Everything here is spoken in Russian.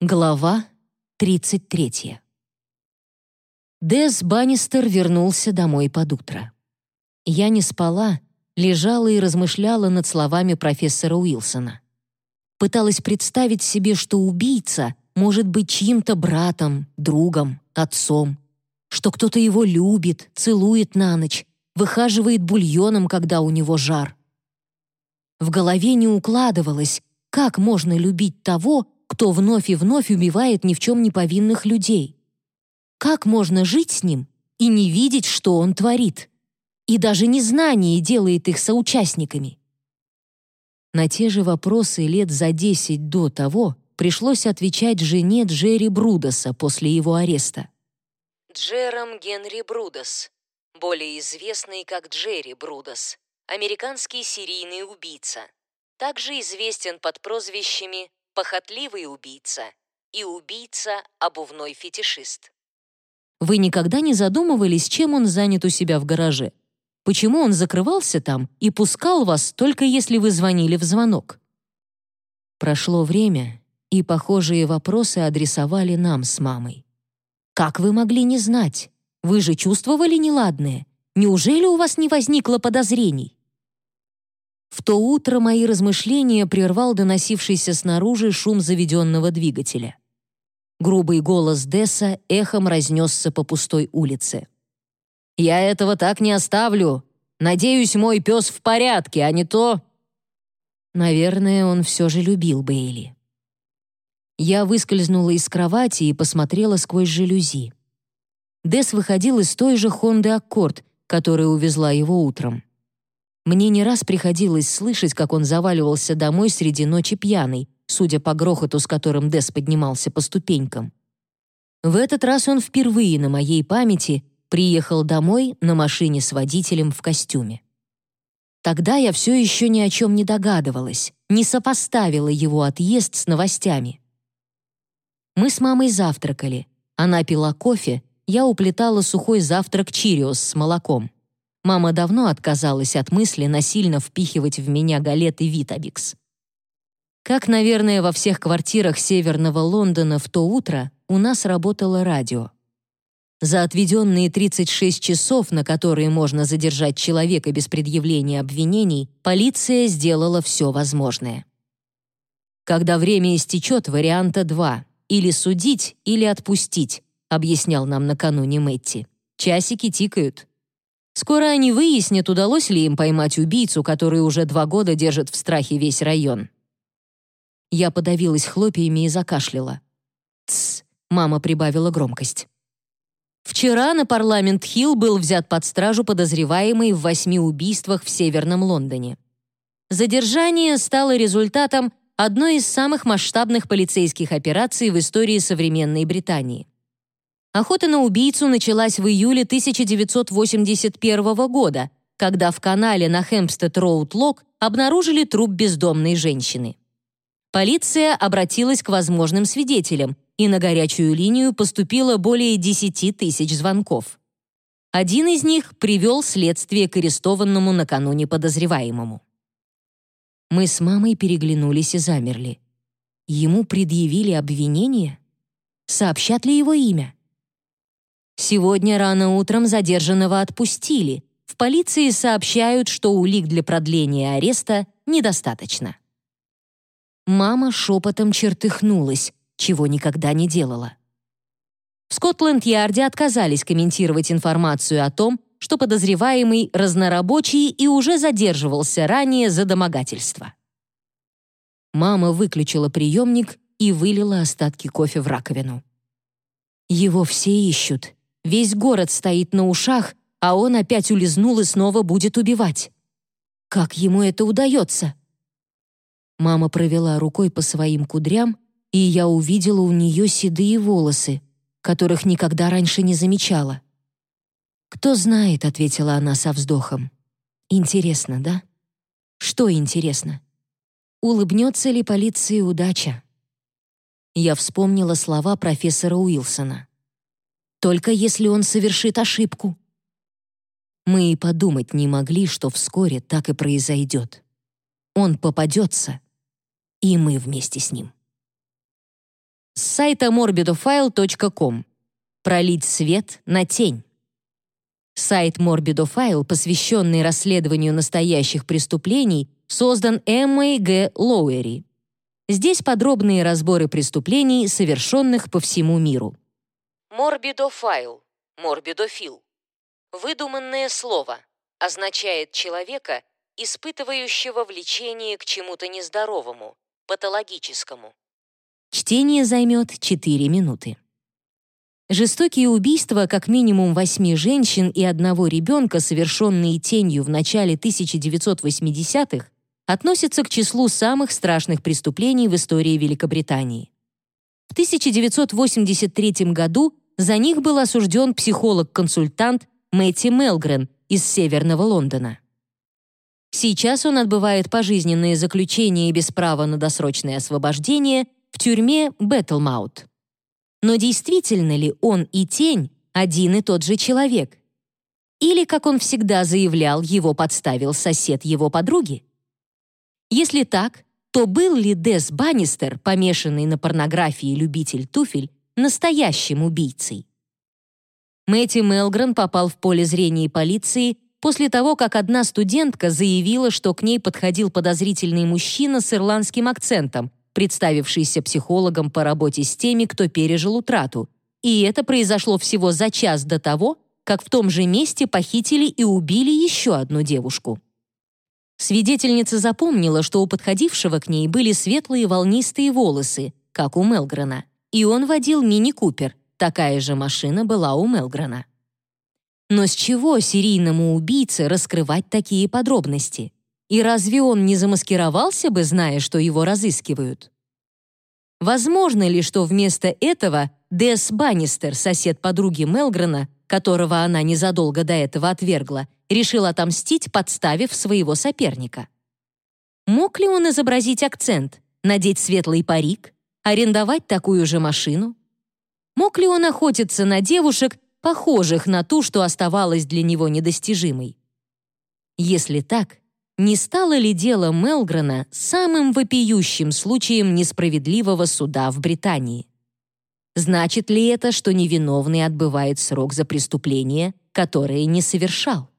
Глава 33. Дес Баннистер вернулся домой под утро. Я не спала, лежала и размышляла над словами профессора Уилсона. Пыталась представить себе, что убийца может быть чьим-то братом, другом, отцом, что кто-то его любит, целует на ночь, выхаживает бульоном, когда у него жар. В голове не укладывалось, как можно любить того, кто вновь и вновь убивает ни в чем не повинных людей? Как можно жить с ним и не видеть, что он творит? И даже незнание делает их соучастниками. На те же вопросы лет за десять до того пришлось отвечать жене Джерри Брудоса после его ареста. Джером Генри Брудос, более известный как Джерри Брудос, американский серийный убийца. Также известен под прозвищами похотливый убийца и убийца-обувной фетишист. Вы никогда не задумывались, чем он занят у себя в гараже? Почему он закрывался там и пускал вас только если вы звонили в звонок? Прошло время, и похожие вопросы адресовали нам с мамой. Как вы могли не знать? Вы же чувствовали неладное. Неужели у вас не возникло подозрений? В то утро мои размышления прервал доносившийся снаружи шум заведенного двигателя. Грубый голос Десса эхом разнесся по пустой улице. «Я этого так не оставлю. Надеюсь, мой пес в порядке, а не то...» Наверное, он все же любил Бейли. Я выскользнула из кровати и посмотрела сквозь жалюзи. Десс выходил из той же Хонды Аккорд, которая увезла его утром. Мне не раз приходилось слышать, как он заваливался домой среди ночи пьяный, судя по грохоту, с которым Дес поднимался по ступенькам. В этот раз он впервые на моей памяти приехал домой на машине с водителем в костюме. Тогда я все еще ни о чем не догадывалась, не сопоставила его отъезд с новостями. Мы с мамой завтракали. Она пила кофе, я уплетала сухой завтрак чириос с молоком. Мама давно отказалась от мысли насильно впихивать в меня галеты Витабикс. Как, наверное, во всех квартирах северного Лондона в то утро у нас работало радио. За отведенные 36 часов, на которые можно задержать человека без предъявления обвинений, полиция сделала все возможное. Когда время истечет, варианта два — или судить, или отпустить, объяснял нам накануне Мэтти. Часики тикают. Скоро они выяснят, удалось ли им поймать убийцу, который уже два года держит в страхе весь район. Я подавилась хлопьями и закашляла. «Тсс», — мама прибавила громкость. Вчера на Парламент-Хилл был взят под стражу подозреваемый в восьми убийствах в Северном Лондоне. Задержание стало результатом одной из самых масштабных полицейских операций в истории современной Британии. Охота на убийцу началась в июле 1981 года, когда в канале на Хэмпстед-Роуд-Лок обнаружили труп бездомной женщины. Полиция обратилась к возможным свидетелям, и на горячую линию поступило более 10 тысяч звонков. Один из них привел следствие к арестованному накануне подозреваемому. Мы с мамой переглянулись и замерли. Ему предъявили обвинение? Сообщат ли его имя? Сегодня рано утром задержанного отпустили. В полиции сообщают, что улик для продления ареста недостаточно. Мама шепотом чертыхнулась, чего никогда не делала. В Скотланд-Ярде отказались комментировать информацию о том, что подозреваемый разнорабочий и уже задерживался ранее за домогательство. Мама выключила приемник и вылила остатки кофе в раковину. Его все ищут, Весь город стоит на ушах, а он опять улизнул и снова будет убивать. Как ему это удается? Мама провела рукой по своим кудрям, и я увидела у нее седые волосы, которых никогда раньше не замечала. «Кто знает», — ответила она со вздохом. «Интересно, да? Что интересно? Улыбнется ли полиции удача?» Я вспомнила слова профессора Уилсона. Только если он совершит ошибку. Мы и подумать не могли, что вскоре так и произойдет. Он попадется, и мы вместе с ним. с сайта morbidofile.com. Пролить свет на тень. Сайт Morbidofile, посвященный расследованию настоящих преступлений, создан Эммой Г. Лоуэри. Здесь подробные разборы преступлений, совершенных по всему миру. Морбидофайл, морбидофил. Выдуманное слово означает человека, испытывающего влечение к чему-то нездоровому, патологическому. Чтение займет 4 минуты. Жестокие убийства как минимум восьми женщин и одного ребенка, совершенные тенью в начале 1980-х, относятся к числу самых страшных преступлений в истории Великобритании. В 1983 году за них был осужден психолог-консультант Мэтти Мелгрен из Северного Лондона. Сейчас он отбывает пожизненное заключение без права на досрочное освобождение в тюрьме Бэтлмаут. Но действительно ли он и тень один и тот же человек? Или, как он всегда заявлял, его подставил сосед его подруги? Если так, то был ли Дес Баннистер, помешанный на порнографии любитель туфель, настоящим убийцей? Мэтти Мелгрен попал в поле зрения полиции после того, как одна студентка заявила, что к ней подходил подозрительный мужчина с ирландским акцентом, представившийся психологом по работе с теми, кто пережил утрату. И это произошло всего за час до того, как в том же месте похитили и убили еще одну девушку. Свидетельница запомнила, что у подходившего к ней были светлые волнистые волосы, как у Мелгрена, и он водил мини-купер, такая же машина была у Мелгрена. Но с чего серийному убийце раскрывать такие подробности? И разве он не замаскировался бы, зная, что его разыскивают? Возможно ли, что вместо этого Дес Баннистер, сосед подруги Мелгрена, которого она незадолго до этого отвергла, решил отомстить, подставив своего соперника? Мог ли он изобразить акцент, надеть светлый парик, арендовать такую же машину? Мог ли он охотиться на девушек, похожих на ту, что оставалась для него недостижимой? Если так, не стало ли дело Мелгрена самым вопиющим случаем несправедливого суда в Британии? Значит ли это, что невиновный отбывает срок за преступление, которое не совершал?